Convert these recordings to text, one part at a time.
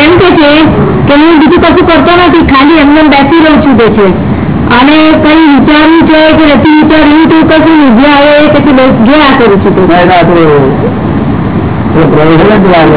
એમ કે છે કે હું બીજું કશું કરતો નથી ખાલી એમને બેસી રહું છું કે છે. અને કઈ વિચારવું છે કે નથી વિચારવું તો કશું નહીં. જે આવે એ પછી બસ ગયા કરું છું છે. પ્રયોજન જ લાગે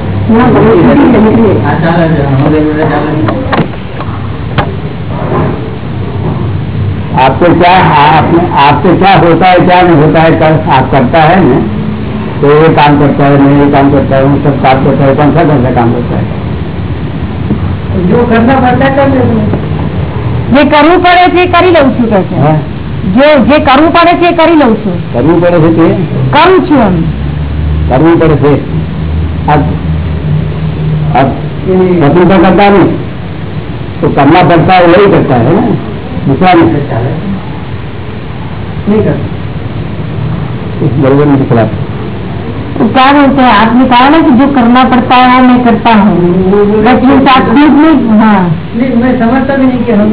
વિપશ્યના હા? વિપશ્યના એના જેવા બધા પ્રયોગો બધા સારું હેલ્પ હેલ્પ કરે ચોઇસલેસ અવેરનેસ પ્રોગ્રેસ નહીં આવે आपको क्या आपने आपसे क्या होता है क्या नहीं होता है कर, आप करता है ना तो ये काम करता है नहीं ये काम करता है वो सब काम करता है कौन सा कौन सा काम करता है जो करना पड़ता है कर लेते हैं જે કરવું પડે છે એ કરી લઉં છું કે છે हाँ? જે જે કરવું પડે છે એ કરી લઉં છું કરવું પડે છે તે કરું છું એમ કરવું પડે છે अब तो करता नहीं तो करना पड़ता है वही करता है ना? दूसरा नहीं करता है। नहीं करता। तो क्या बोलते हैं? आपने कहा ना कि जो करना पड़ता है वो मैं करता हूँ। हाँ। मैं समझता भी नहीं कि हम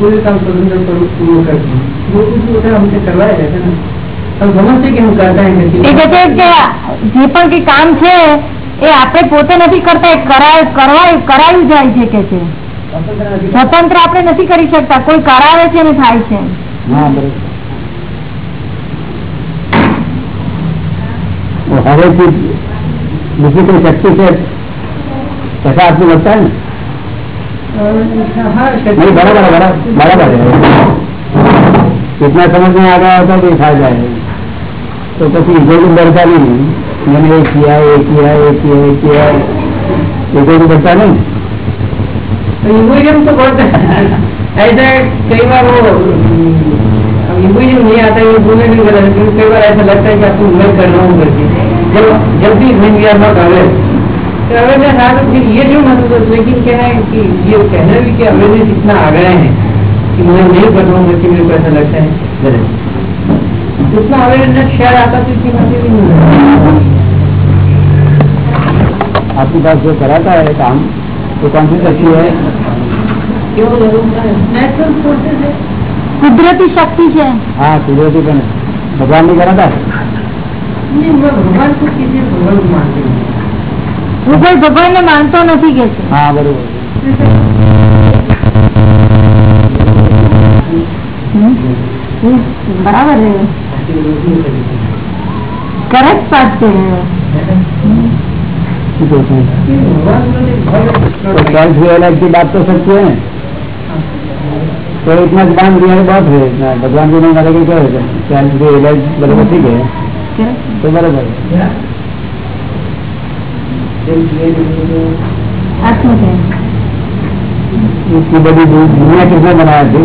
पूरे काम स्वतंत्र पूर्व वो हमसे करवाया जाता है ना। हम समझते कि हम करता है हैं। काम છે એ આપણે પોતે નથી કરતા કરાયું જાય છે કે છે. સ્વતંત્ર આપણે નથી કરી શકતા, કોઈ કરાવે છે ને થાય છે. હવે બીજી કોઈ શક્તિ છે, તથા આટલું વધતા ને? બરાબર બરાબર કેટલા સમજમાં આગળ આવતા કઈ ફાયદા તો પછી ઇન્દ્રિય દરકારી નહીં. मैंने ये किया ये किया ये किया। ये किया ईगो को डरता नहीं इमोजन तो बहुत ऐसा कई बार वो इमोजन नहीं आता, ये बोलने नहीं लेकिन कई बार ऐसा लगता है कि आपको मैं कर रहा हूँ करके। जब जब भी मैं गया नॉट अवेयर तो अवेयरनेस आ तो फिर ये जो महसूस लेकिन क्या है कि ये कहना भी कि अवेयरनेस इतना आ गया है कि मैं नहीं कर रहा हूँ करके मेरे को ऐसा लगता है। गलत उतना अवेयरनेस शायद आता तो इतनी बातें भी नहीं होती। आपके पास जो कराता है काम तो कौन सी शक्ति है क्यों नेचुरल फोर्सेस है કુદરતી શક્તિ છે हाँ कुदरती बने भगवान नहीं कराता है नहीं मैं भगवान को किसी भगवान को मानती हूँ હું કોઈ ભગવાનને માનતો નથી કે છે हाँ बरोबर હમ, બરાબર करेक्ट बात कह रहे हो। कर्ज की बात तो सकते हैं। तो इतना ज्ञान दिया तो है बहुत है। इतना भगवान जी ने मारे के क्या है? तो भी इलाज बराबर ठीक है? तो बराबर इतनी बड़ी दुनिया किसने बनाया थी?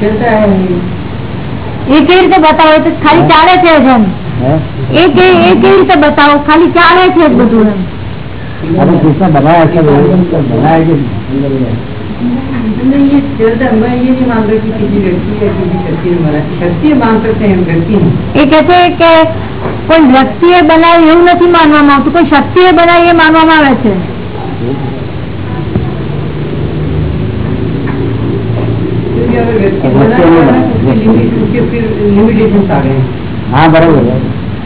चलता है। એ કેવી રીતે બતાવો તો ખાલી ચાલે છે જ એમ એ કેવી રીતે બતાવો ખાલી ચાલે છે જ બધું એમ અરે કૃષ્ણ બનાવે છે બનાવે છે એ કે છે કે કોઈ વ્યક્તિ એ બનાવી એવું નથી માનવામાં આવતું કોઈ શક્તિ એ બનાવી એ માનવામાં આવે છે વ્યક્તિ है तो हैं हाँ बराबर है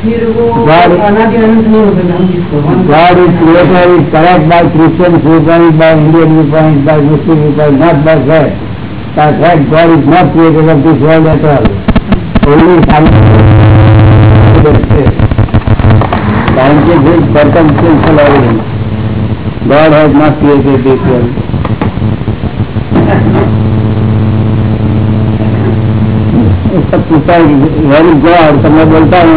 फिर वो God- अनादि अनंत नहीं हो सकता हम जिसको हम God is creator is correct by Christian viewpoint, by Indian viewpoint, by Muslim viewpoint, not by fact. By fact, God is not creator of this world at all. Only scientific circumstantial evidence. God has not created this world. सब पूछता है very God तो मैं बोलता हूँ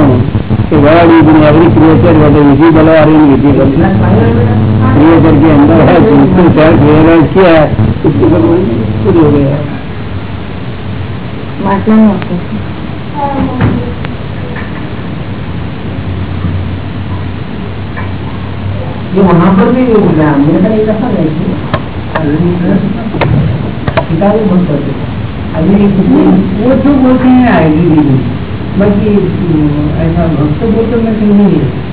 कि word is in every creature whether visible और invisible creature के अंदर है जिसको सेल्फ रियलाइज़ किया है उसके भगवान खुद हो गया है वाचन होतं. ये वहाँ पर भी मेरे का एक ऐसा नहीं किताबें बहुत पढ़ते थे अभी वो जो बोलते हैं डी बाकी ऐसा भक्त बोलते मैं नहीं है।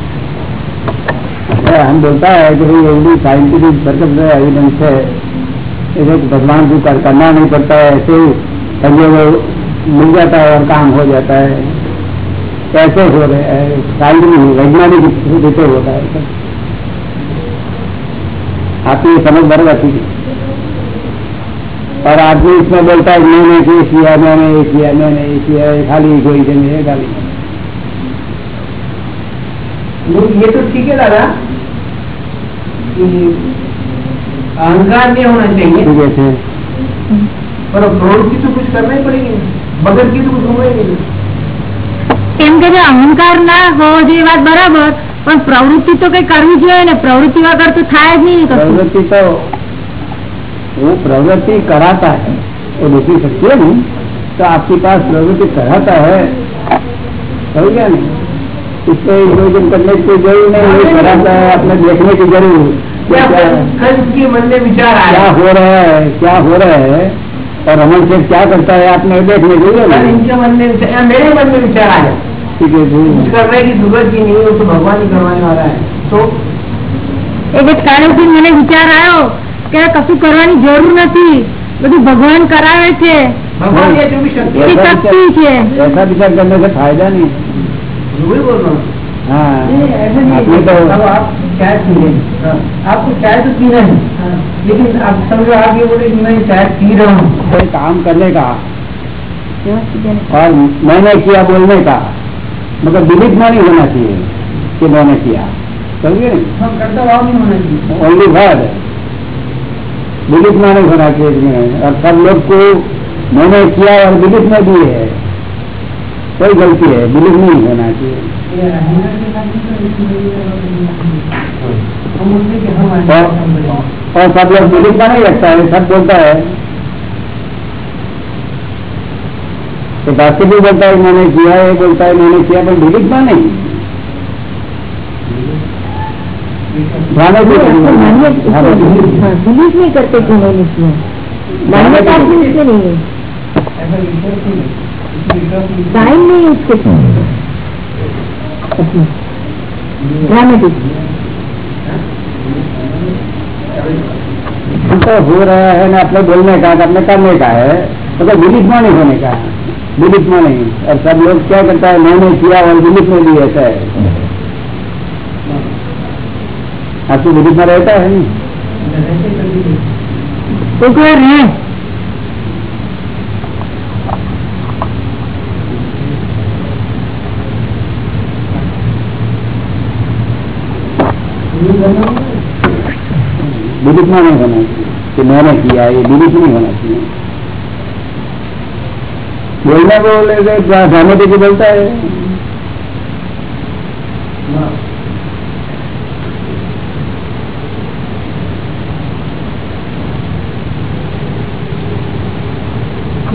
है, हम बोलता है कि भाई साइंटिफिक है एविडेंस है ऐसे भगवान को कर- करना नहीं पड़ता है ऐसे ही कभी वो मिल जाता है और काम हो जाता है। कैसे हो रहे हैं? साइंटिफिक वैज्ञानिक रूप से होता है। आपकी ये समझ बरबर थी और आदमी इसमें बोलता है मैंने ये किया मैंने ये किया मैंने ये किया ये खाली कोई देंगे ये खाली वो ये तो ठीक है दादा कि अहंकार नहीं होना चाहिए ठीक है थे पर प्रवृत्ति तो कुछ करना ही पड़ेगी बगैर की तो कुछ होगा ही नहीं એમ કે જે અહંકાર ના હોવો જોઈએ એ વાત બરાબર પણ પ્રવૃત્તિ તો કઈ કરવી જોઈએ ને પ્રવૃત્તિ વગર તો થાય જ નહીં ને કશું प्रवृत्ति तो वो प्रवृत्ति कराता है। वो दूसरी शक्ति है तो आपके पास प्रवृत्ति कराता है। सही क्या नहीं इसको नियोजन करने की ज़रूरत नहीं कराता है अपने देखने की ज़रूरत क्या हो? रहा है क्या हो रहा है? और अमन सिंह क्या करता है आपने देखने ज़रूर इनके मेरे मन में विचार आया ठीक है कर रहे की सूरज जी नहीं हो तो भगवान ही करवाने वाला है। तो एक कारण से मैंने विचार आया કે કશું કરવાની જરૂર નથી બધું ભગવાન કરાવે છે भगवान ये जो भी शक्ति है એની શક્તિ છે ऐसा विचार करने से फायदा नहीं वही बोल रहा हूँ हाँ नहीं, ऐसा नहीं आपने तो अब आप चाय पी रहे हैं आपको चाय तो पीना है लेकिन आप समझो आप ये बोले कि मैं चाय पी रहा हूँ कोई काम करने का और मैंने किया बोलने का मगर बिलीफ में नहीं होना चाहिए कि मैंने किया समझे नहीं हम करता भाव नहीं होना चाहिए ओनली वर्ड बिलीफ में नहीं होना चाहिए और सब लोग को मैंने किया और बिलीफ में भी है। कोई गलती है बिलीफ नहीं होना चाहिए। और, सब लोग बिलीफ में नहीं रखता है सब बोलता है। तो बाकी भी बोलता है मैंने किया है बोलता है मैंने किया पर में नहीं। हाँ, बिलीव नहीं करते कि मान्यता नहीं है है इसमें नहीं है। टाइम नहीं। है उसके ड्रामेटिक तो हो रहा है ना अपने बोलने का अपने करने का है मतलब तो बिलीफ में नहीं होने का। बिलीफ में नहीं। और सब लोग क्या करता है मैंने किया और बिलीफ में भी ऐसा है। आपको बिलीफ में रहता है। नहीं ऐसे कर तो कोई है। ये करना में नहीं होना चाहिए कि मैंने किया ये बिलीफ नहीं होना चाहिए। बोलना बोले जाने दे के बोलता है हाँ। ठीक है तो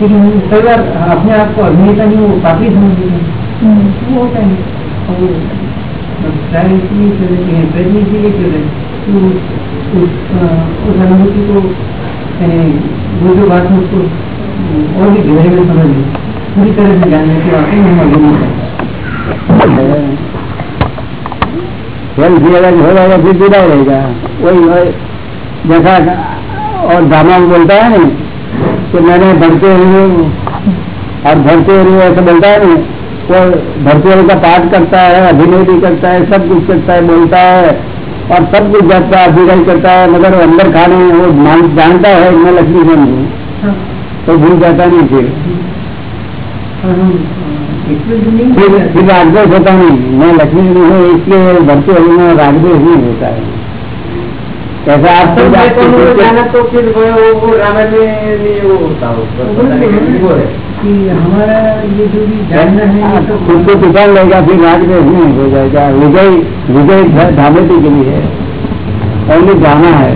लेकिन कई बार अपने आप को अभिनेता नहीं वो काफ़ी समझ लेते हैं वो होता है। और इसलिए कर रहे हैं प्रयत्न इसलिए कर रहे हैं कि उस उस उस अनुभूति को वो जो बात है उसको और भी गहरे में समझ लें पूरी तरह से जानने की वाकई हम अभिनेता हैं। हो फिर जुड़ा रहेगा वही वही जैसा और ड्रामा में बोलता है ना कि मैंने भरते हुए और भरते हुए ऐसा बोलता है ना वो भरपूर का पाठ करता है अभिनय भी करता है सब कुछ करता है बोलता है और सब कुछ जाता है अभिनय करता है मगर अंदर खाने वो जानता है मैं लक्ष्मी बन हूँ। तो भूल जाता नहीं फिर। फिर रागद्वेष होता नहीं। मैं लक्ष्मी नहीं हूँ इसलिए भरपूर में रागद्वेष नहीं होता है। कैसा आप तो मैं के- जाना तो फिर वो वो रामायण में वो होता हो पता नहीं वो है कि हमारा ये जो भी जानना है खुद को लेगा फिर रागद्वेष नहीं हो जाएगा विजय विजय धामेटी के लिए पहले जाना है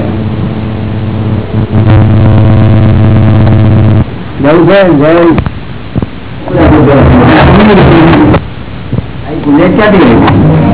जय जय जय क्या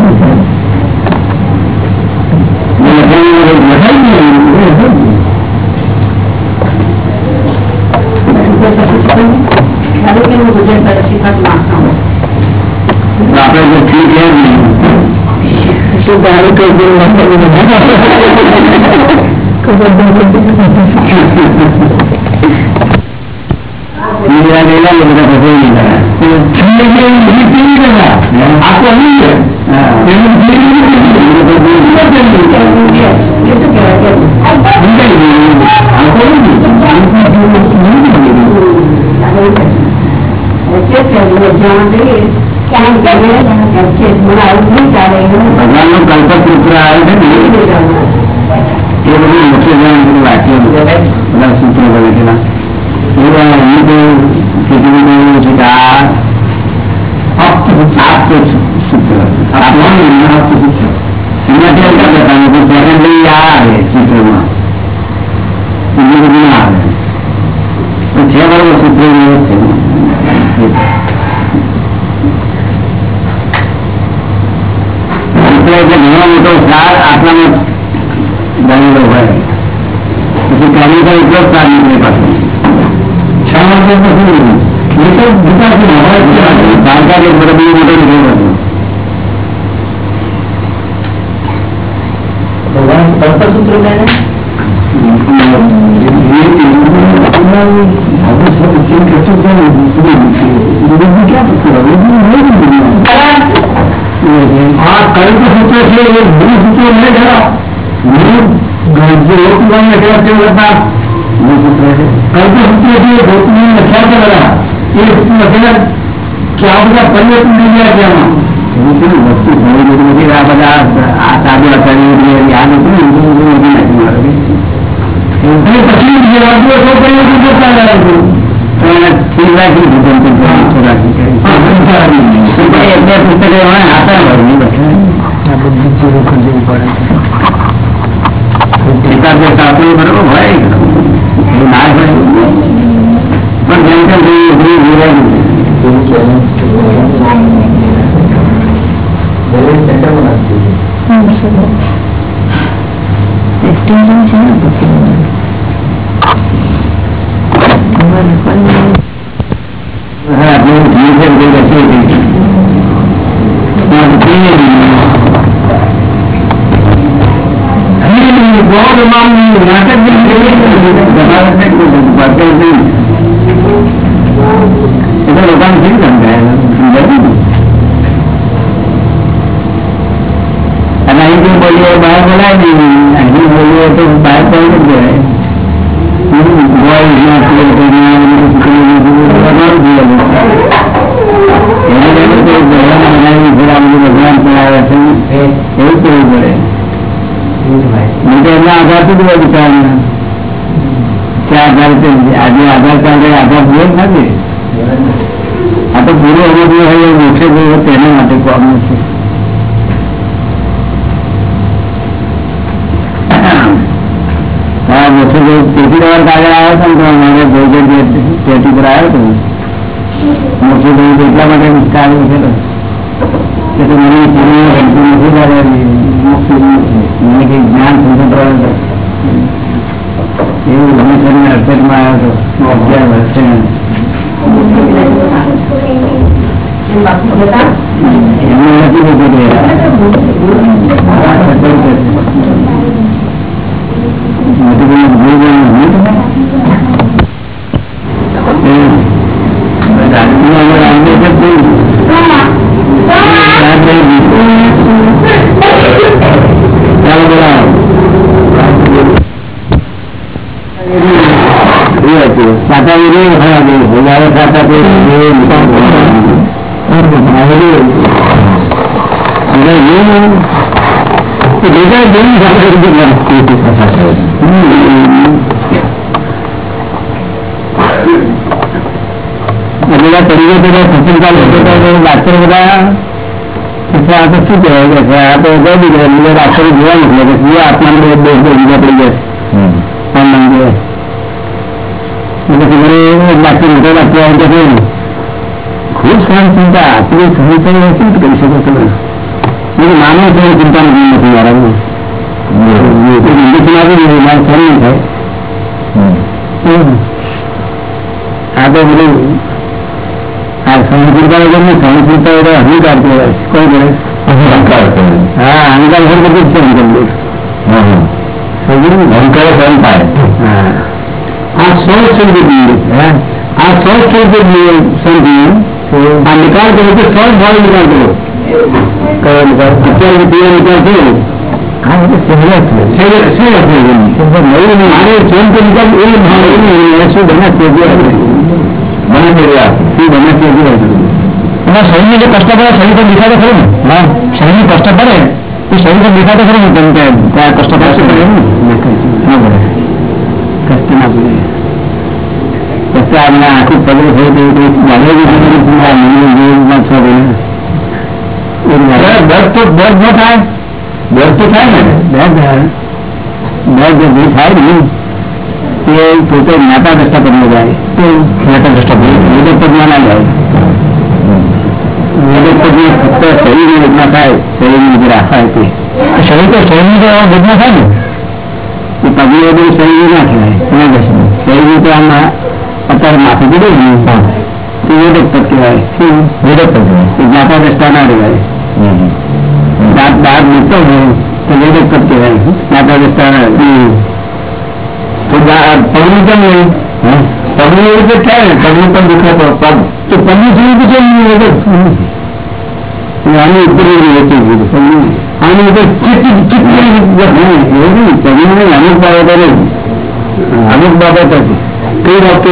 tôi dùng nó tự mình đó không có đâu không biết nó là sai Inilah inilah yang kita perlu ini. Ini yang ini tinggi kan? Aku ini. Yang ini tinggi kan? Ini yang ini tinggi kan? Ini yang ini. Aku ini. Aku ini. Aku ini. Aku ini. ભગવાન નો કલ્પસૂત્ર આવે છે ને એ બધું મુખ્ય જ્ઞાન વાક્ય બધા સૂત્રો લખેલા એવા હું તો કેટલું કહ્યું છે કે આ આપ્ત સૂત્ર આપ્ત સૂત્ર એમાંથી આવતા બતાવે પણ સેકન્ડરી આ આવે સૂત્રમાં બીજું બધું ના આવે પણ છે બરોબર સૂત્ર વ્યવસ્થિત એટલે ઘણો મોટો સાર આપણામાં જાણેલો હોય પછી કાર્યકર એટલો સાર નીકળે પાસે છ વર્ષે પછી મોટો વિકાસ બાળકા એક બરાબર મોટો નીકળ્યો ભગવાન તત્વસૂત્ર क्या और कर्म सूत्र से ये गुरु सूत्र नहीं ठहरा गुरु लोक में क्या क्यों करता कर्म सूत्र से लोक में क्या कर रहा ये मतलब क्या होगा परिवर्तन नहीं गया क्या लेकिन वस्तु घड़ी घड़ी मुझे आचार्य करी याद होती है परिवर्तन करता है। પછી જે વાંચો છો પરિવર્તન કરતા રહ્યા છે શિવરાજી ભૂગન એટલે પુસ્તકો આતા ભરવી બધા બધી ચીજો ખરીદવી પડે એકાદ સાપુ બરોબર હોય એ ના હોય પણ જેમ તેમ થઈ બધું बहुत नाटक भी itu bukan sih kan karena itu boleh bahas lagi ini boleh itu bahas lagi juga boy mati punya ini kan itu jalan mengenai Islam di એમના આધાર થી બધા વિચારના ક્યાં આધાર આજે આધાર કાર્ડ આધાર પૂરો નથી આ તો પૂરો અનુભવ હોય એ મોક્ષે ગયો તેના માટે કોમનું છે મોક્ષે ગયો તેથી તમારે કાગળ આવ્યો હતો ને તમારે ભોજન પેટી પર આવ્યો હતો મોટી ગઈ તો એટલા માટે મુશ્કેલી છે કે તો મને નથી ત્યારે મુક્તિ મને કંઈ જ્ઞાન સંતોષ એવું ઘણી કરીને અડચણમાં આવ્યો હતો અગિયાર વર્ષે એમને નથી સાતા વીડિયો હા હજારો સાતા કોઈ ભેગા જેવું સાતા બધા શરીરો બધા ડાક્ટર બધા આ તો શું કહેવાય કે આ તો કહી દીધું બીજા ડાક્ટરો જોવા નીકળે કે બીજા આત્માને બે બે બે બીજા પડી મંદિરે. ડાક્ટર મોટો ડાક્ટર આવી ખૂબ સારી ચિંતા આટલી રીતે કરી શકો તમે મને માનવ છે ચિંતા નથી નથી મારા ઇન્જેક્શન આપી દીધું મારે સર નહીં થાય. આ તો બધું આ સૌ સમજૂત હા આ નિકાલ કર્યો તો સૌ ભાવ નિકાલ કર્યો નિકાલ? થયો છે નવું મારે નિકાલ એ ભાવ શું બને જે બને છે શું બને છે જે એમાં શરીરને જે કષ્ટ પડે શરીર પર દેખાતો ખરું ને હા શરીરને કષ્ટ પડે એ શરીર પર દેખાતો ખરું ને કેમ કે ત્યાં કષ્ટ પડશે પડે ને ના પડે કષ્ટ ના પડે પછી આપણે આખું પગલું થયું તો કોઈ જાણે જ નથી આ મને જીવનમાં છો દર્દ તો દર્દ ન થાય દર્દ તો થાય ને દર્દ દર્દ જે થાય ને એ પોતે જ્ઞાતા દ્રષ્ટા પદમાં જાય જ્ઞાતા દ્રષ્ટા પદ વેદક પદમાં ના જાય વેદક પદમાં ફક્ત શરીરની વેદના થાય શરીરની જે રાખા તે શરીર તો શરીરની તો વેદના થાય ને એ પગની વગર શરીર ના કહેવાય ના જશે શરીર તો આમાં અત્યારે માથું પડી ને તે વેદક પદ કહેવાય શું વેદક પદ કહેવાય જ્ઞાતા દ્રષ્ટા ના રહેવાય દાંત દાંત નીકળતો હોય તો વેદક પદ કહેવાય જ્ઞાતા દ્રષ્ટા પગલું પણ પગલું એવી રીતે થાય ને પગલું પણ દુખાતો પગ. તો પગલું જેવી રીતે કેમ આની ઉપર આની ઉપર ચીટની અમુક બાબતો અમુક બાબત હતી કઈ બાબતો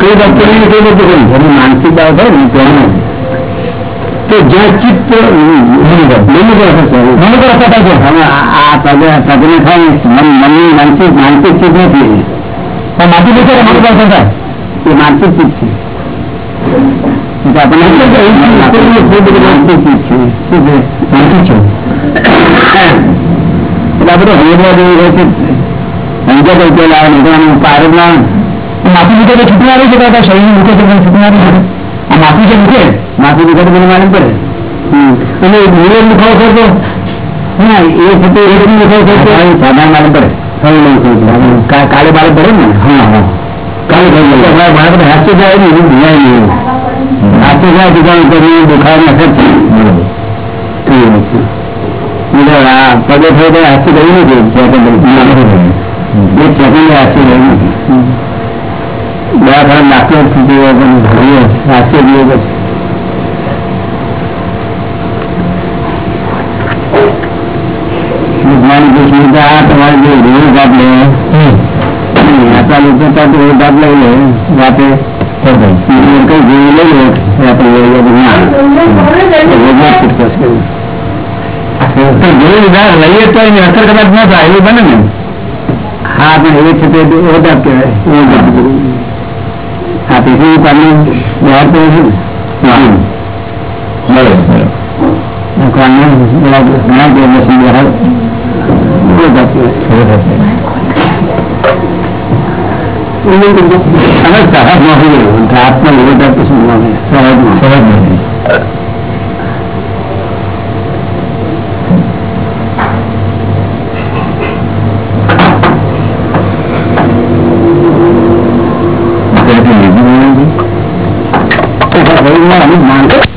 કઈ બાબતો કઈ બધું માનસિક બાબત હોય ને ત્યાં તો જ્યાં ચિત્ત મનોગર મનોગર અસર થાય છે હવે આ પગ પગને થાય મન મનની માનસિક માનસિક ચિત્ત નથી પણ માનસિક ચિત્ત છે મનોગર અસર થાય એ માનસિક ચિત્ત છે એટલે આપણને માનસિક ચિત્ત છે શું છે માનસિક છે એટલે આપણે હરિદ્વાર જેવું હોય છે સમજે તો ઉકેલ આવે નહીં તો આનું પારદમાં માથું દુખે તો છૂટું આવી શકે તો શરીર દુખે તો પણ છૂટું આવી શકે આ માથું જે છે માથું દુખે તો મને માલુમ પડે. અને નિવેદ દુખાવો થતો ના એ થતો રીતનું દુખાવો થતો સાધારણ માલુમ પડે. કાલે બાળક પડે ને? હા હા. કાલે બાળક હાસ્ય જાય ને એવું ભૂલાય નહીં હાસ્ય જાય જાણ કરી પગે થયો હાસ્ય ગયું નથી. સેકન્ડ હાસ્ય ગયું નથી. દવાખાના દાખલો થતી હોય પણ ભણીએ હાસ્ય ગયો પછી ભગવાન કૃષ્ણ કે આ તમારે જે રોજ આપણે આપણા લોકો તો રોજ આપ લઈ લે રાતે કઈ જોઈ લઈ લે રાત્રે ના રોજમાં છૂટકો છે તો જોઈ લીધા લઈએ તો એની અસર કદાચ ન થાય એવું બને ને હા પણ એ છે તે ઓઢાપ કહેવાય આ પૃથ્વી પરનું બહાર તો શું વાહન બરોબર ભગવાનને ઘણા દિવસ બહાર હવે સરહદ નથી ભવિષ્યમાં અમુક માનતો